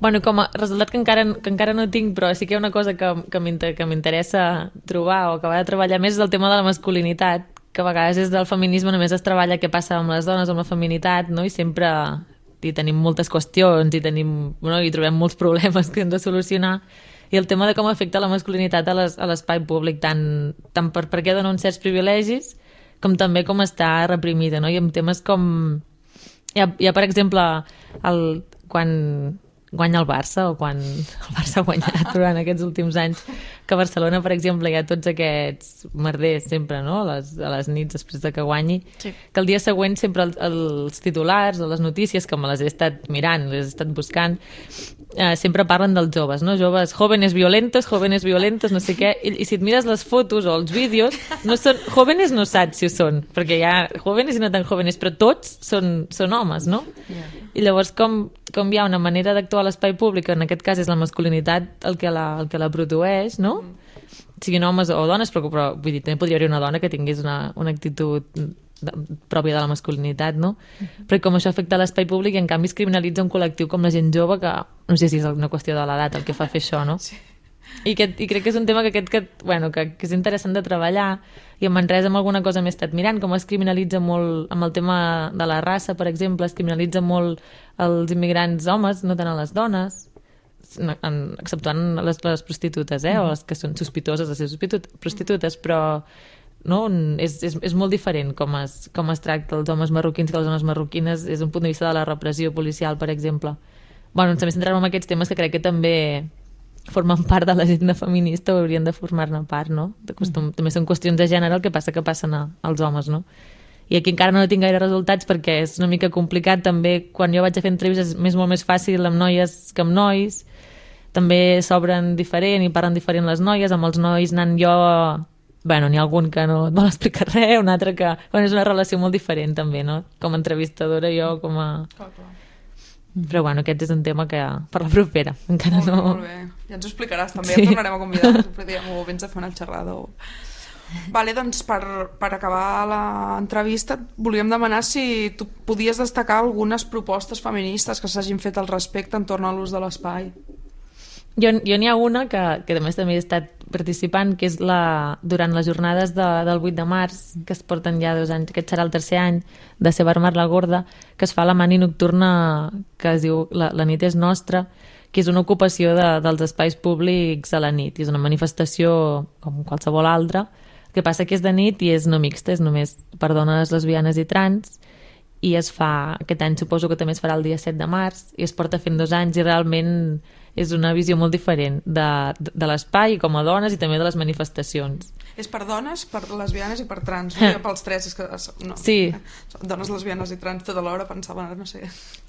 Bueno, com a resultat que encara, que encara no tinc, però sí que hi ha una cosa que, que m'interessa trobar o acabar de treballar més és el tema de la masculinitat, que a vegades des del feminisme només es treballa què passa amb les dones, amb la feminitat, no? i sempre hi tenim moltes qüestions i, tenim, bueno, i trobem molts problemes que hem de solucionar. I el tema de com afecta la masculinitat a les- a l'espai públic, tant, tant per, perquè dona uns certs privilegis, com també com està reprimida, no? I amb temes com... Hi ha, hi ha per exemple, el, quan guanya el Barça o quan el Barça ha guanyat durant aquests últims anys que a Barcelona, per exemple, hi ha tots aquests merders sempre, no? A les, a les nits després de que guanyi Sí. que el dia següent sempre el, els titulars o les notícies, que me les he estat mirant, les he estat buscant, eh, sempre parlen dels joves, no? Joves jóvenes violentos, jóvenes violentos, no sé què, i, i si et mires les fotos o els vídeos, no són, jóvenes no saps si ho són, perquè hi ha jóvenes i no tan jóvenes, però tots són, són homes, no? I llavors com, com hi ha una manera d'actuar a l'espai públic, en aquest cas és la masculinitat el que la, el que la produeix, no? Siguin homes o dones, però, però vull dir, també podria haver una dona que tingués una, una actitud pròpia de la masculinitat, no? Però com això afecta l'espai públic i en canvi es criminalitza un col·lectiu com la gent jove que no sé si és una qüestió de l'edat el que fa fer això, no? <laughs> Sí. I, aquest, I crec que és un tema que, aquest, que, bueno, que, que és interessant de treballar i en Manresa amb alguna cosa m'he estat mirant, com es criminalitza molt amb el tema de la raça, per exemple, es criminalitza molt els immigrants homes, no tant a les dones, en, exceptuant les, les prostitutes, eh, o les que són sospitoses de ser prostitutes, però no? És, és, és molt diferent com es, com es tracta els homes marroquins que les dones marroquines des d'un punt de vista de la repressió policial, per exemple. Bueno, ens també centrarem en aquests temes que crec que també formen part de l'agenda feminista o haurien de formar-ne part, no? De costum, mm. També són qüestions de gènere el que passa que passen a, als homes, no? I aquí encara no tinc gaire resultats perquè és una mica complicat. També quan jo vaig a fer entrevistes és molt més fàcil amb noies que amb nois. També s'obren diferent i parlen diferent les noies. Amb els nois anant jo... Bueno, n'hi ha algun que no et vol explicar res, un altre que... Bueno, és una relació molt diferent també, no? Com a entrevistadora jo, com a... Clar, clar però bueno, aquest és un tema que per la propera encara molt no... Molt bé, ja ens ho explicaràs també, sí. ja tornarem a convidar sempre diem, oh, vens a fer una xerrada o... Vale, doncs per, per acabar l'entrevista volíem demanar si tu podies destacar algunes propostes feministes que s'hagin fet al respecte entorn a l'ús de l'espai. Jo, jo n'hi ha una que, que a més també he estat participant, que és la, durant les jornades de, del 8 de març, que es porten ja dos anys, aquest serà el tercer any, de Sebar Mar la Gorda, que es fa la mani nocturna que es diu La, la nit és nostra, que és una ocupació de, dels espais públics a la nit. És una manifestació com qualsevol altra, que passa que és de nit i és no mixta, és només per dones lesbianes i trans, i es fa, aquest any suposo que també es farà el dia 7 de març, i es porta fent dos anys i realment és una visió molt diferent de, de, de l'espai com a dones i també de les manifestacions. És per dones, per lesbianes i per trans, no? <laughs> pels tres, és que no, sí. dones lesbianes i trans tota l'hora pensava, no sé...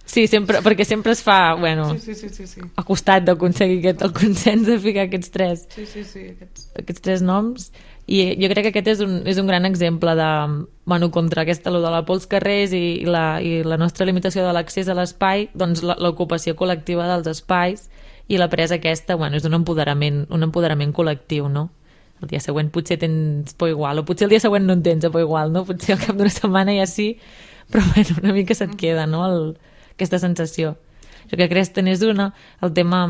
Sí, sempre, perquè sempre es fa, bueno, sí, sí, sí, sí, sí. a costat d'aconseguir aquest, el consens de ficar aquests tres, sí, sí, sí, aquests... aquests tres noms i jo crec que aquest és un, és un gran exemple de, bueno, contra aquesta lo de la pols carrers i, i, la, i la nostra limitació de l'accés a l'espai, doncs l'ocupació col·lectiva dels espais i la presa aquesta, bueno, és un empoderament, un empoderament col·lectiu, no? El dia següent potser tens por igual, o potser el dia següent no en tens por igual, no? Potser al cap d'una setmana ja sí, però bueno, una mica se't queda, no?, el, aquesta sensació. Jo crec que n'és una, el tema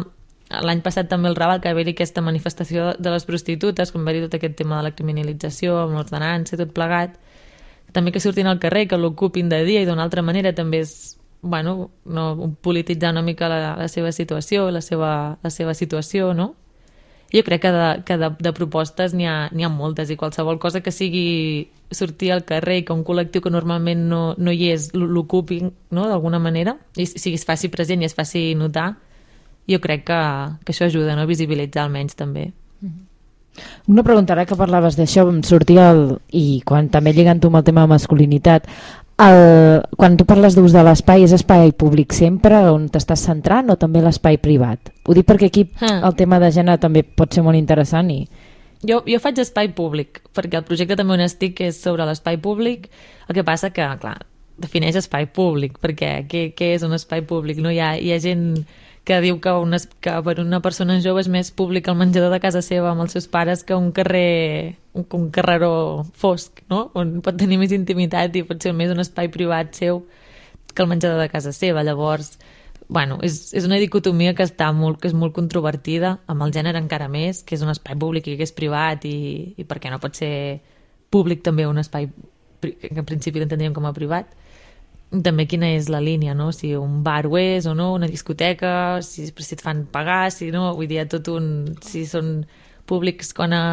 l'any passat també el Raval que va haver-hi aquesta manifestació de les prostitutes com va dir tot aquest tema de la criminalització amb l'ordenança i tot plegat també que surtin al carrer, que l'ocupin de dia i d'una altra manera també és bueno, no, polititzar una mica la, la seva situació, la seva, la seva situació, no? Jo crec que de, que de, de propostes n'hi ha, ha moltes i qualsevol cosa que sigui sortir al carrer i que un col·lectiu que normalment no, no hi és l'ocupin no? d'alguna manera i sigui, es faci present i es faci notar jo crec que, que això ajuda no? visibilitzar almenys també una pregunta, ara que parlaves d'això, em sortia el, i quan també lligant tu amb el tema de masculinitat, el, quan tu parles d'ús de l'espai, és espai públic sempre on t'estàs centrant o també l'espai privat? Ho dic perquè aquí ah. el tema de gènere també pot ser molt interessant i... Jo, jo faig espai públic, perquè el projecte també on estic és sobre l'espai públic, el que passa que, clar, defineix espai públic, perquè què, què és un espai públic? No? Hi, ha, hi ha gent que diu que, una, que per una persona jove és més públic el menjador de casa seva amb els seus pares que un carrer un, un carreró fosc, no? on pot tenir més intimitat i pot ser més un espai privat seu que el menjador de casa seva. Llavors, bueno, és, és una dicotomia que està molt, que és molt controvertida, amb el gènere encara més, que és un espai públic i que és privat i, i perquè no pot ser públic també un espai que en principi l'entendríem com a privat també quina és la línia, no? Si un bar ho és o no, una discoteca, si, si et fan pagar, si no, vull dir, tot un... si són públics com a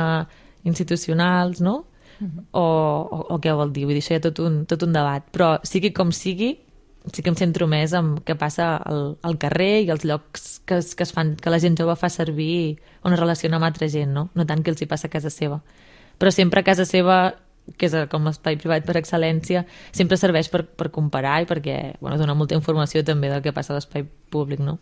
institucionals, no? Uh mhm. -huh. o, o, o què vol dir? Vull dir, això hi ha tot un, tot un debat. Però sigui com sigui, sí que em centro més en què passa al, al carrer i els llocs que es, que es fan, que la gent jove fa servir on es relaciona amb altra gent, no? No tant que els hi passa a casa seva. Però sempre a casa seva que és com l'espai privat per excel·lència, sempre serveix per, per comparar i perquè bueno, dona molta informació també del que passa a l'espai públic, no?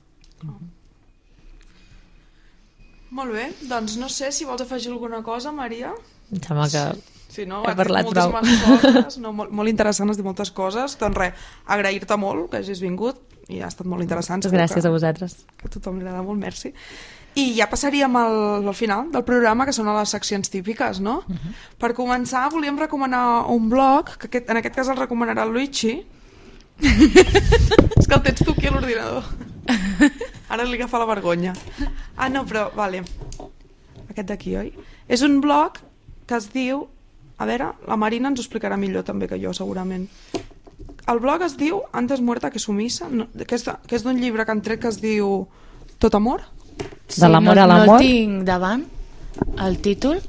Molt bé, doncs no sé si vols afegir alguna cosa, Maria. Em sembla que Sí, no? He parlat moltíssimes coses, <laughs> no? molt, molt interessant, has dit moltes coses. Doncs res, agrair-te molt que hagis vingut i ha estat molt interessant. Gràcies que, a vosaltres. Que a tothom li agrada molt, merci. I ja passaríem al, al final del programa, que són a les seccions típiques, no? Uh -huh. Per començar, volíem recomanar un blog, que aquest, en aquest cas el recomanarà el Luigi. <laughs> És que el tens tu aquí a l'ordinador. Ara li agafa la vergonya. Ah, no, però, vale. Aquest d'aquí, oi? És un blog que es diu... A veure, la Marina ens ho explicarà millor també que jo, segurament. El blog es diu Antes muerta que sumisa, no, que és, que és d'un llibre que han tret que es diu Tot amor. De l'amor no, a No l'amor. el tinc davant, el títol.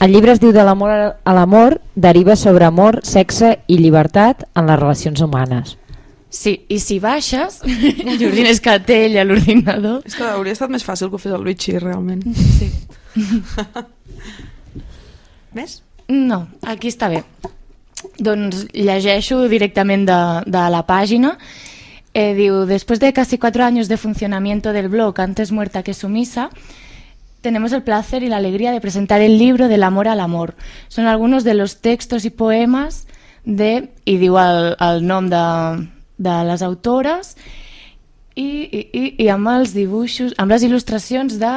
El llibre es diu De l'amor a l'amor, deriva sobre amor, sexe i llibertat en les relacions humanes. Sí, i si baixes, <laughs> Jordina és que té ell a l'ordinador. És que hauria estat més fàcil que ho fes el Luigi, realment. Sí. <laughs> Més? No, aquí està bé. Doncs llegeixo directament de, de la página. Eh, diu, después de casi cuatro años de funcionamiento del blog Antes muerta que sumisa, tenemos el placer y la alegría de presentar el libro Del amor al amor. Son algunos de los textos y poemas de, i diu el, el nom de, de les autores, i, i, i, i amb els dibuixos, amb les il·lustracions de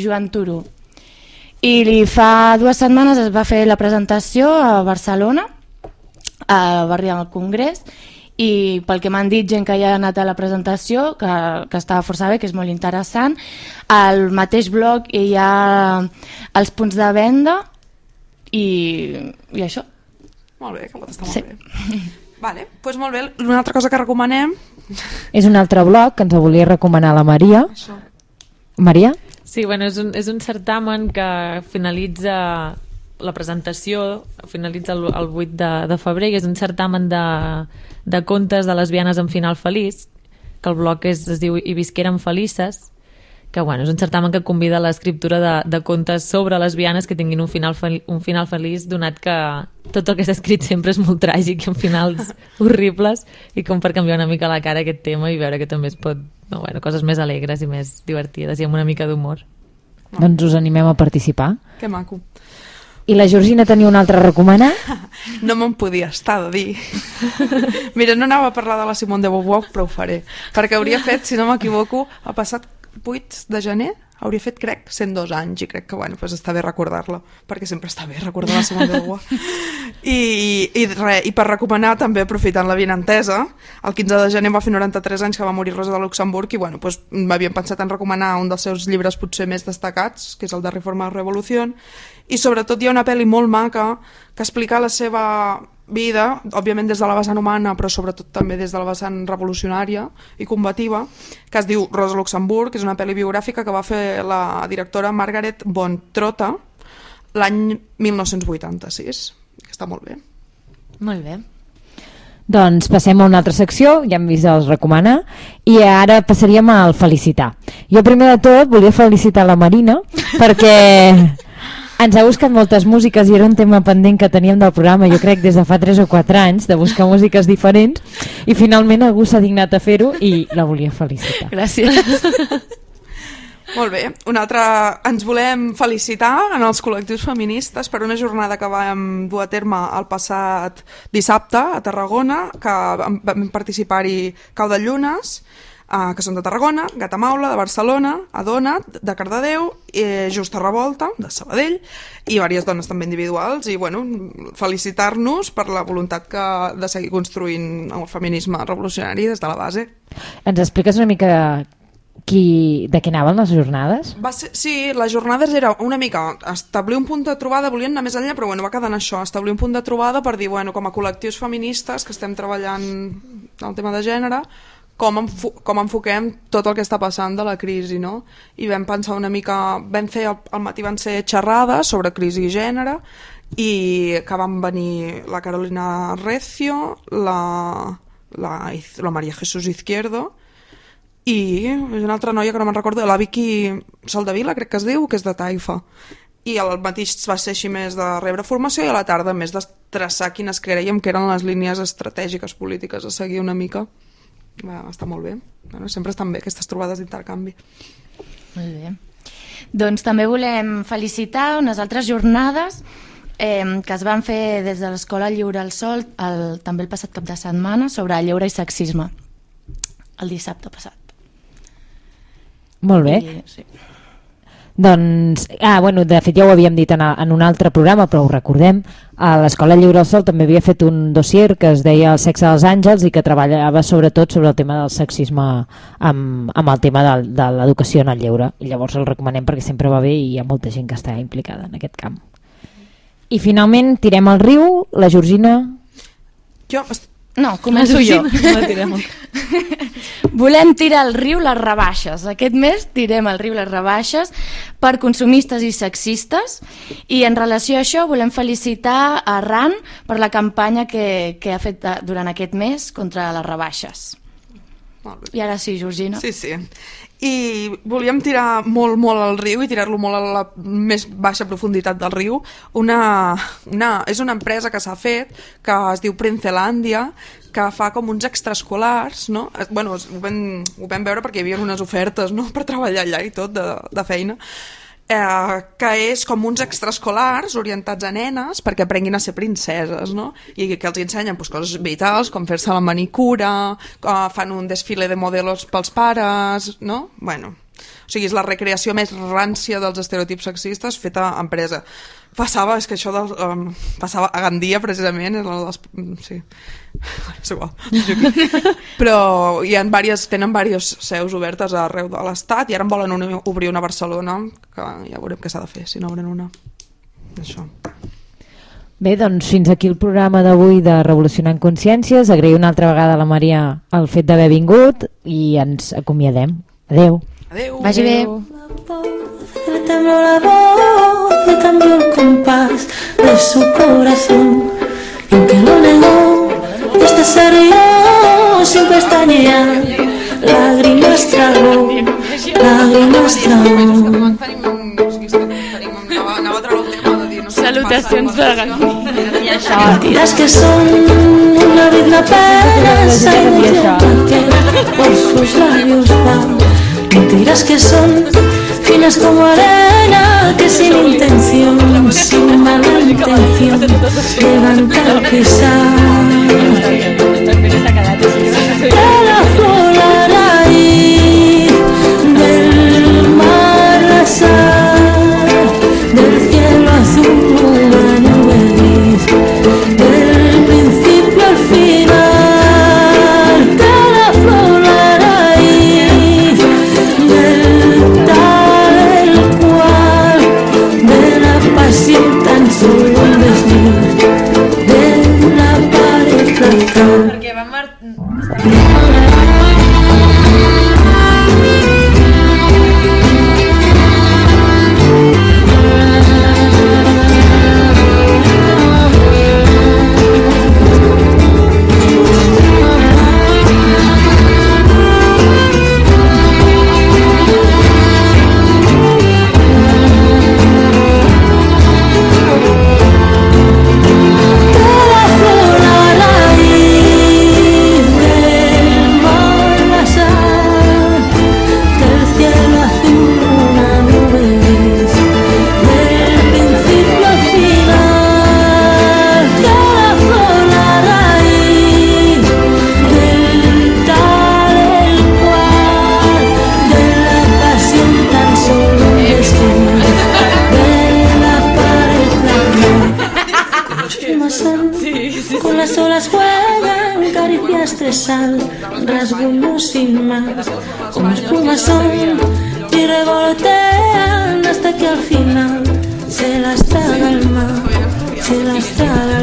Joan Turó. I li fa dues setmanes es va fer la presentació a Barcelona, a barri del Congrés, i pel que m'han dit gent que ja ha anat a la presentació, que, que estava força bé, que és molt interessant, al mateix blog hi ha els punts de venda i, i això. Molt bé, que pot estar molt Sí. bé. Vale, doncs molt bé. Una altra cosa que recomanem... És un altre blog que ens volia recomanar la Maria. Això. Maria? Sí, bueno, és un, és un certamen que finalitza la presentació, finalitza el, el 8 de, de febrer, i és un certamen de, de contes de lesbianes amb final feliç, que el bloc és, es diu I visqueren felices, que bueno, és un certamen que convida a l'escriptura de, de contes sobre lesbianes que tinguin un final, fel, un final feliç, donat que tot el que s'ha escrit sempre és molt tràgic i amb finals <laughs> horribles, i com per canviar una mica la cara a aquest tema i veure que també es pot... No, bueno, coses més alegres i més divertides i amb una mica d'humor. Doncs us animem a participar. Que maco. I la Georgina tenia un altre recomanar? No me'n podia estar de dir. Mira, no anava a parlar de la Simone de Beauvoir, però ho faré. Perquè hauria fet, si no m'equivoco, el passat 8 de gener, hauria fet, crec, 102 anys, i crec que, bueno, pues està bé recordar-la, perquè sempre està bé recordar la Simone de Beauvoir. I, i, re, I per recomanar, també aprofitant la vinentesa, el 15 de gener va fer 93 anys que va morir Rosa de Luxemburg i, bueno, pues, m'havien pensat en recomanar un dels seus llibres potser més destacats, que és el de Reforma Revolució, i sobretot hi ha una pel·li molt maca que explica la seva vida, òbviament des de la vessant humana, però sobretot també des de la vessant revolucionària i combativa, que es diu Rosa Luxemburg, que és una pel·li biogràfica que va fer la directora Margaret von Trotta l'any 1986, que està molt bé. Molt bé. Doncs passem a una altra secció, ja hem vist el recomanar, i ara passaríem al felicitar. Jo primer de tot volia felicitar la Marina, perquè ens ha buscat moltes músiques i era un tema pendent que teníem del programa, jo crec des de fa 3 o 4 anys, de buscar músiques diferents, i finalment algú s'ha dignat a fer-ho i la volia felicitar. Gràcies. <laughs> Molt bé. Un altre... Ens volem felicitar en els col·lectius feministes per una jornada que vam dur a terme el passat dissabte a Tarragona, que vam vam participar-hi Cau de Llunes, eh, que són de Tarragona, Gata Maula, de Barcelona, Adona, de Cardedeu, eh, Justa Revolta, de Sabadell, i diverses dones també individuals, i bueno, felicitar-nos per la voluntat que, de seguir construint el feminisme revolucionari des de la base. Ens expliques una mica qui, de què anaven les jornades? Va ser, sí, les jornades era una mica establir un punt de trobada, volien anar més enllà, però bueno, va quedar en això, establir un punt de trobada per dir, bueno, com a col·lectius feministes que estem treballant el tema de gènere, com, enfo com enfoquem tot el que està passant de la crisi, no? I vam pensar una mica, vam fer, al, al matí van ser xerrades sobre crisi i gènere, i que van venir la Carolina Recio, la, la, la Maria Jesús Izquierdo, i una altra noia que no me'n recordo, la Vicky Soldavila, crec que es diu, que és de Taifa. I al matí va ser així més de rebre formació i a la tarda més de traçar quines creiem que eren les línies estratègiques polítiques a seguir una mica. Va, està molt bé. Bueno, sempre estan bé aquestes trobades d'intercanvi. Molt bé. Doncs també volem felicitar unes altres jornades eh, que es van fer des de l'Escola Lliure al Sol el, també el passat cap de setmana sobre lleure i sexisme el dissabte passat. Molt bé. I, sí. Doncs, ah, bueno, de fet ja ho havíem dit en, a, en un altre programa, però ho recordem, a l'Escola Lliure al Sol també havia fet un dossier que es deia El sexe dels àngels i que treballava sobretot sobre el tema del sexisme amb, amb el tema de, de l'educació en el lleure. I llavors el recomanem perquè sempre va bé i hi ha molta gent que està implicada en aquest camp. I finalment tirem al riu, la Georgina... Jo, No, començo jo. <laughs> Volem tirar al riu les rebaixes. Aquest mes tirem al riu les rebaixes per consumistes i sexistes i en relació a això volem felicitar a RAN per la campanya que, que ha fet eh, durant aquest mes contra les rebaixes. molt bé. I ara sí, Georgina. Sí, sí. I volíem tirar molt, molt al riu i tirar-lo molt a la més baixa profunditat del riu. Una, una, és una empresa que s'ha fet, que es diu Princelàndia, que fa com uns extraescolars, no? Bueno, ho vam, ho vam veure perquè hi havia unes ofertes no? <laughs> per treballar allà i tot, de, de feina eh, que és com uns extraescolars orientats a nenes perquè aprenguin a ser princeses, no? I que els ensenyen pues, coses vitals, com fer-se la manicura, eh, fan un desfile de modelos pels pares, no? Bueno, o sigui, és la recreació més rància dels estereotips sexistes feta a empresa. Passava, és que això del, um, passava a Gandia, precisament, és la dels, sí, <laughs> és igual. <laughs> Però hi ha diverses, tenen diverses seus obertes arreu de l'Estat i ara en volen una, obrir una a Barcelona, que ja veurem què s'ha de fer, si n'obren una. Això. Bé, doncs fins aquí el programa d'avui de Revolucionant Consciències. Agraïu una altra vegada a la Maria el fet d'haver vingut i ens acomiadem. Adeu. Adéu! Vagi bé. La voz, le cambió el compás de su corazón. Y aunque lo negó, este se rió sin pestañear. Lágrimas tragó, lágrimas tragó. Salutacions de Mentiras que son una vida y ilusión que por sus labios van. Mentiras que son finas como arena que sin intención, sin mala intención, levanta al pisar.